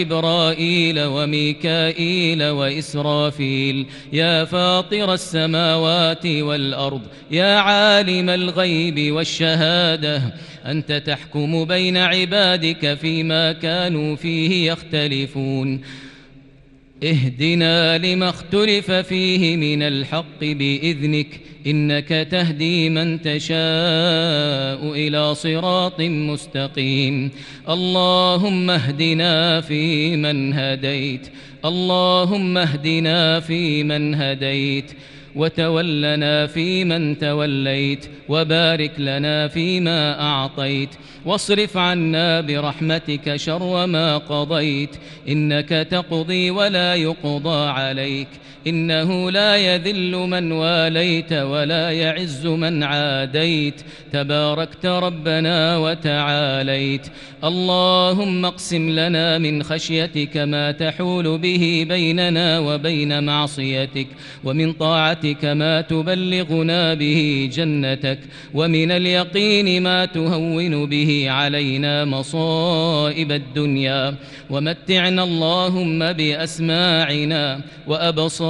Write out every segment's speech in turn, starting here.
جبرائيل وميكائيل وإسرافيل. يا فاطر السماوات والأرض يا عالم الغيب والشهادة أنت تحكم بين عبادك فيما كانوا فيه يختلفون. اهدنا لما اختلف فيه من الحق بإذنك إنك تهدي من تشاء إلى صراط مستقيم. اللهم اهدنا فيمن هديت اللهم اهدنا فيمن هديت. وتولنا فيمن توليت وبارك لنا فيما أعطيت واصرف عنا برحمتك شر ما قضيت إنك تقضي ولا يقضى عليك إنه لا يذل من واليت ولا يعز من عاديت. تباركت ربنا وتعاليت. اللهم اقسم لنا من خشيتك ما تحول به بيننا وبين معصيتك ومن طاعتك ما تبلغنا به جنتك ومن اليقين ما تهون به علينا مصائب الدنيا. ومتعنا اللهم بأسماعنا وأبصارنا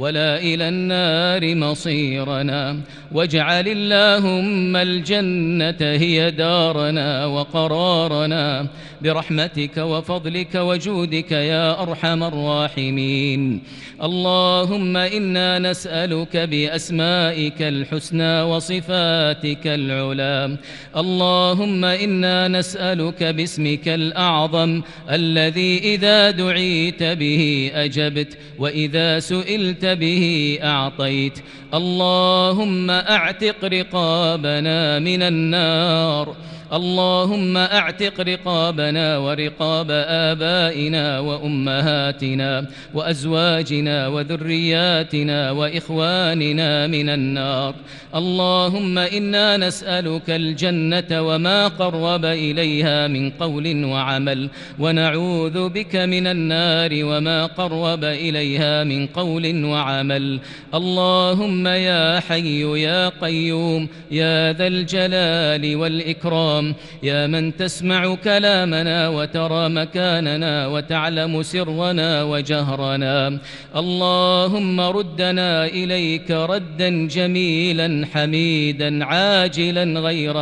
ولا إلى النار مصيرنا واجعل اللهم الجنة هي دارنا وقرارنا برحمتك وفضلك وجودك يا أرحم الراحمين اللهم إنا نسألك بأسمائك الحسنى وصفاتك العلى اللهم إنا نسألك باسمك الأعظم الذي إذا دعيت به أجبت وإذا سئلت به أعطيت. اللهم أعتق رقابنا من النار. اللهم أعتق رقابنا ورقاب آبائنا وأمهاتنا وأزواجنا وذرياتنا وإخواننا من النار. اللهم إنا نسألك الجنة وما قرب إليها من قول وعمل ونعوذ بك من النار وما قرب إليها من قول وعمل. اللهم يا حي يا قيوم يا ذا الجلال والإكرام الكرام. يا من تسمع كلامنا وترى مكاننا وتعلم سرنا وجهرنا. اللهم ردنا إليك ردا جميلا حميدا عاجلا غير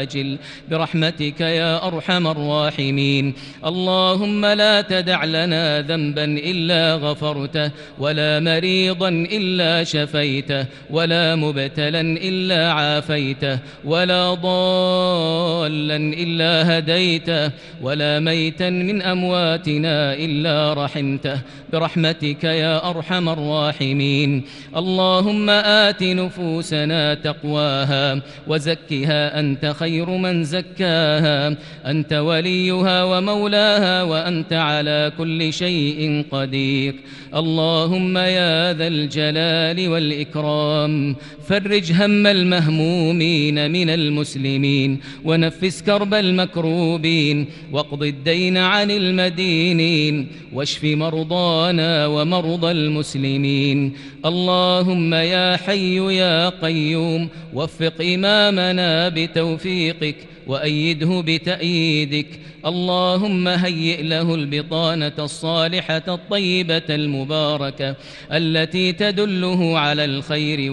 آجل. برحمتك يا أرحم الراحمين. اللهم لا تدع لنا ذنبا إلا غفرته ولا مريضا إلا شفيته ولا مبتلا إلا عافيته ولا ضال ضالا إلا هديته ولا ميتا من أمواتنا إلا رحمته. برحمتك يا أرحم الراحمين. اللهم آت نفوسنا تقواها وزكها أنت خير من زكاها. أنت وليها ومولاها وأنت على كل شيء قدير. اللهم يا ذا الجلال والإكرام. فرج هم المهمومين من المسلمين ونفس كرب المكروبين واقض الدين عن المدينين واشف مرضانا ومرضى المسلمين اللهم يا حي يا قيوم وفق إمامنا بتوفيقك وأيده بتأييدك اللهم هيئ له البطانة الصالحة الطيبة المباركة التي تدله على الخير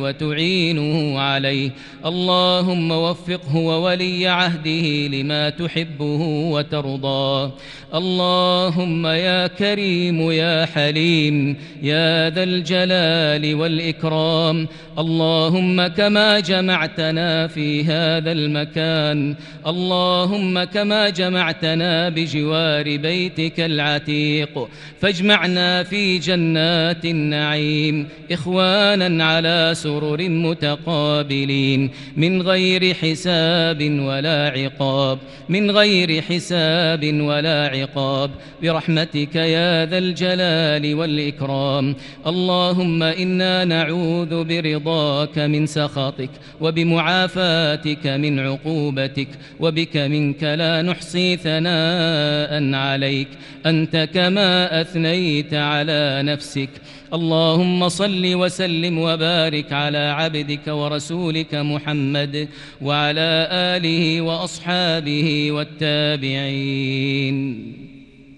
وتعينه عليه. اللهم وفقه وولي عهده لما تحبه وترضى. اللهم يا كريم يا حليم يا ذا الجلال والإكرام. اللهم كما جمعتنا في هذا المكان. اللهم كما جمعتنا بجوار بيتك العتيق. فاجمعنا في جنات النعيم. إخوانا على سرر متقابلين من غير حساب ولا عقاب من غير حساب ولا عقاب. برحمتك يا ذا الجلال والإكرام. اللهم إنا نعوذ برضاك من سخطك وبمعافاتك من عقوبتك وبك منك لا نحصي ثناء عليك. أنت كما أثنيت على نفسك. اللهم صل وسلم وبارك على عبدك ورسولك محمد وعلى آله وأصحابه والتابعين.